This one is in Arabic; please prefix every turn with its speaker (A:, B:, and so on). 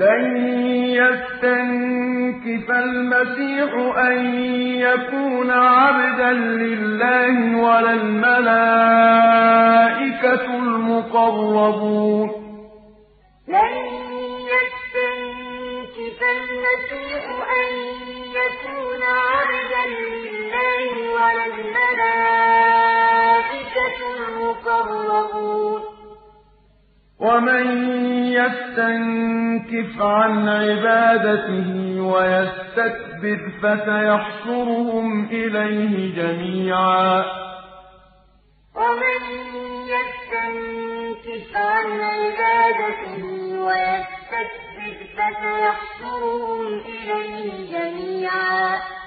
A: لَن يَسْتَنكِفَ الْمَسِيحُ أَن يَكُونَ عَبْدًا لِّلَّهِ وَلَا الْمَلَائِكَةُ الْمُقَرَّبُونَ. لَن يَسْتَنكِفَ الْمَسِيحُ أَن يَكُونَ عَبْدًا لِّلَّهِ وَلَا الْمَلَائِكَةُ الْمُقَرَّبُونَ ۚ. وَمَن يَسْتَنكِفْ عَنْ عِبَادَتِهِ وَيَسْتَكْبِرْ فَسَيَحْشُرُهُمْ إِلَيْهِ جَمِيعًا. وَمَن يَسْتَنكِفْ عَنْ عِبَادَتِهِ وَيَسْتَكْبِرْ فَسَيَحْشُرُهُمْ إِلَيْهِ جَمِيعًا.